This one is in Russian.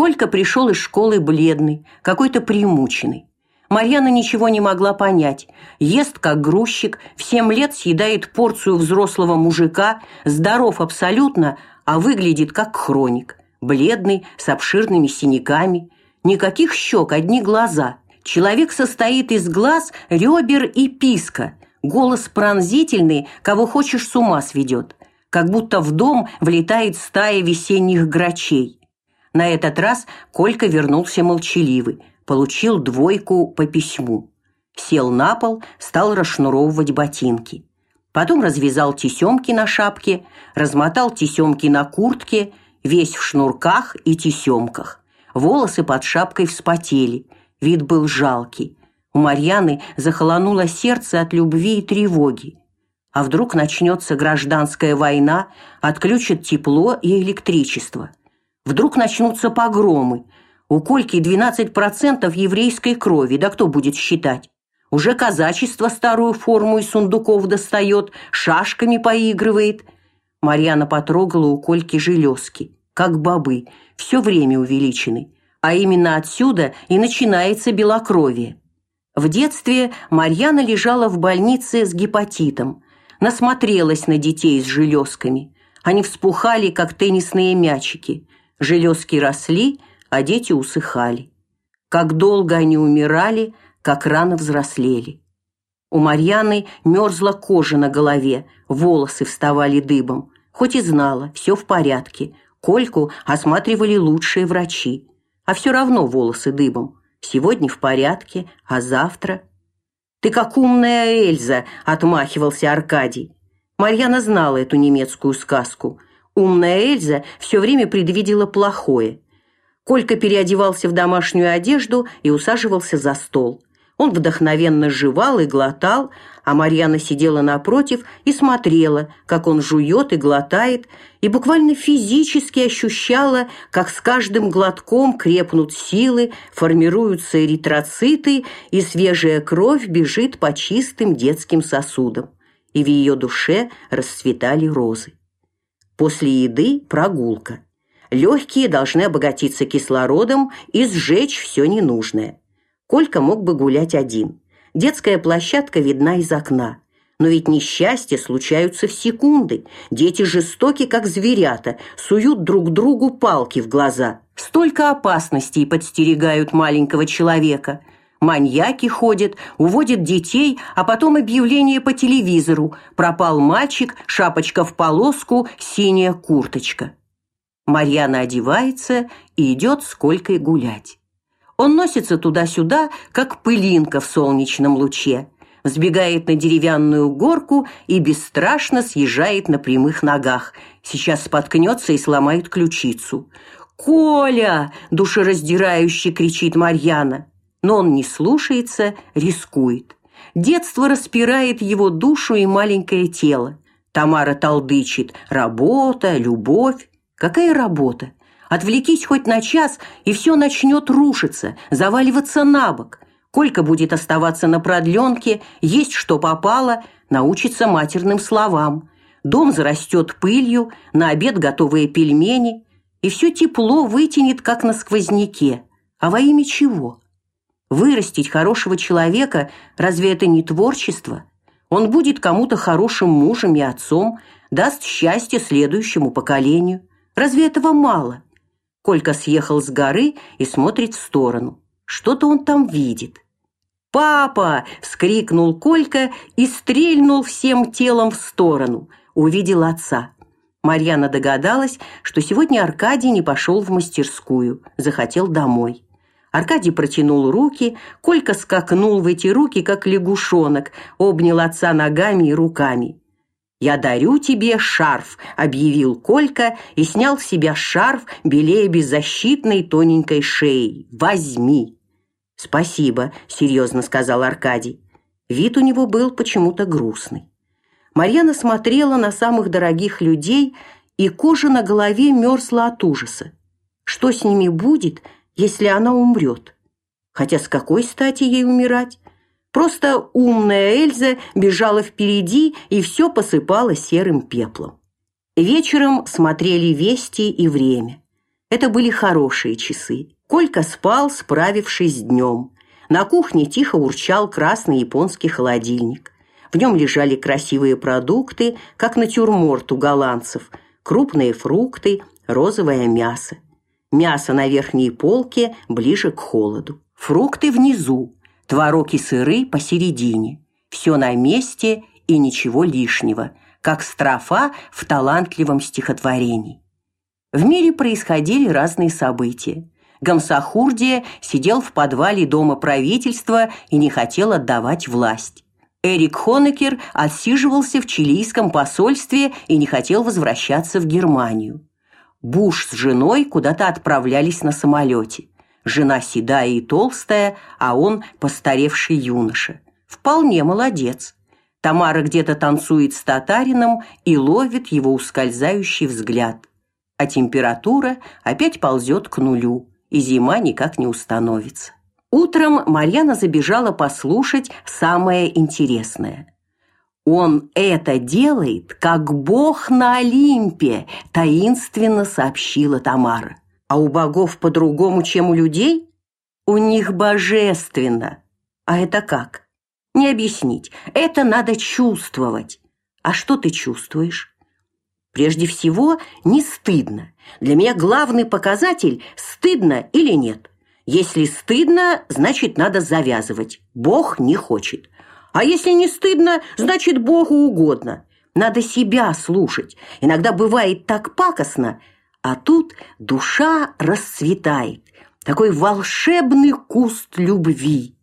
Колька пришел из школы бледный, какой-то примученный. Марьяна ничего не могла понять. Ест как грузчик, в семь лет съедает порцию взрослого мужика, здоров абсолютно, а выглядит как хроник. Бледный, с обширными синяками. Никаких щек, одни глаза. Человек состоит из глаз, ребер и писка. Голос пронзительный, кого хочешь с ума сведет. Как будто в дом влетает стая весенних грачей. На этот раз Колька вернулся молчаливый получил двойку по письму. Сел на пол, стал расшнуровывать ботинки. Потом развязал тесемки на шапке, размотал тесемки на куртке, весь в шнурках и тесемках. Волосы под шапкой вспотели, вид был жалкий. У Марьяны захолонуло сердце от любви и тревоги. А вдруг начнется гражданская война, отключат тепло и электричество. Вдруг начнутся погромы, у Кольки 12% еврейской крови, да кто будет считать? Уже казачество старую форму из сундуков достает, шашками поигрывает. Марьяна потрогала у Кольки железки, как бобы, все время увеличены. А именно отсюда и начинается белокровие. В детстве Марьяна лежала в больнице с гепатитом, насмотрелась на детей с железками. Они вспухали, как теннисные мячики. Железки росли, а дети усыхали. Как долго они умирали, как рано взрослели. У Марьяны мерзла кожа на голове, волосы вставали дыбом. Хоть и знала, все в порядке. Кольку осматривали лучшие врачи. А все равно волосы дыбом. Сегодня в порядке, а завтра... «Ты как умная Эльза!» – отмахивался Аркадий. Марьяна знала эту немецкую сказку. Умная Эльза все время предвидела плохое. Колька переодевался в домашнюю одежду и усаживался за стол. Он вдохновенно жевал и глотал, а Марьяна сидела напротив и смотрела, как он жует и глотает, и буквально физически ощущала, как с каждым глотком крепнут силы, формируются эритроциты, и свежая кровь бежит по чистым детским сосудам. И в ее душе расцветали розы. После еды прогулка – Легкие должны обогатиться кислородом и сжечь все ненужное. Колька мог бы гулять один. Детская площадка видна из окна. Но ведь несчастья случаются в секунды. Дети жестоки, как зверята, суют друг другу палки в глаза. Столько опасностей подстерегают маленького человека. Маньяки ходят, уводят детей, а потом объявление по телевизору. Пропал мальчик, шапочка в полоску, синяя курточка. Марьяна одевается и идет с Колькой гулять. Он носится туда-сюда, как пылинка в солнечном луче, взбегает на деревянную горку и бесстрашно съезжает на прямых ногах. Сейчас споткнется и сломает ключицу. «Коля!» – душераздирающе кричит Марьяна. Но он не слушается, рискует. Детство распирает его душу и маленькое тело. Тамара толдычит «работа», «любовь». Какая работа? Отвлекись хоть на час, и все начнет рушиться, заваливаться на бок. Колька будет оставаться на продленке, есть что попало, научится матерным словам. Дом зарастет пылью, на обед готовые пельмени, и все тепло вытянет, как на сквозняке. А во имя чего? Вырастить хорошего человека, разве это не творчество? Он будет кому-то хорошим мужем и отцом, даст счастье следующему поколению. Разве этого мало? Колька съехал с горы и смотрит в сторону. Что-то он там видит. «Папа!» – вскрикнул Колька и стрельнул всем телом в сторону. Увидел отца. Марьяна догадалась, что сегодня Аркадий не пошел в мастерскую, захотел домой. Аркадий протянул руки, Колька скакнул в эти руки, как лягушонок, обнял отца ногами и руками. «Я дарю тебе шарф», — объявил Колька и снял с себя шарф, белее беззащитной тоненькой шеи. «Возьми». «Спасибо», — серьезно сказал Аркадий. Вид у него был почему-то грустный. Марьяна смотрела на самых дорогих людей, и кожа на голове мерзла от ужаса. Что с ними будет, если она умрет? Хотя с какой стати ей умирать? Просто умная Эльза бежала впереди и все посыпала серым пеплом. Вечером смотрели «Вести» и «Время». Это были хорошие часы. Колька спал, справившись с днем. На кухне тихо урчал красный японский холодильник. В нем лежали красивые продукты, как натюрморт у голландцев, крупные фрукты, розовое мясо. Мясо на верхней полке, ближе к холоду. Фрукты внизу, творог и сыры посередине. Все на месте и ничего лишнего, как строфа в талантливом стихотворении. В мире происходили разные события. Гамсахурдия сидел в подвале дома правительства и не хотел отдавать власть. Эрик Хонекер отсиживался в чилийском посольстве и не хотел возвращаться в Германию. Буш с женой куда-то отправлялись на самолете. Жена седая и толстая, а он постаревший юноша. Вполне молодец. Тамара где-то танцует с татарином и ловит его ускользающий взгляд. А температура опять ползет к нулю, и зима никак не установится. Утром Марьяна забежала послушать самое интересное. Он это делает, как бог на Олимпе, таинственно сообщила Тамара. А у богов по-другому, чем у людей? У них божественно. А это как? Не объяснить. Это надо чувствовать. А что ты чувствуешь? Прежде всего, не стыдно. Для меня главный показатель стыдно или нет. Если стыдно, значит, надо завязывать. Бог не хочет. А если не стыдно, значит, Богу угодно. Надо себя слушать. Иногда бывает так пакостно, а тут душа расцветает. Такой волшебный куст любви.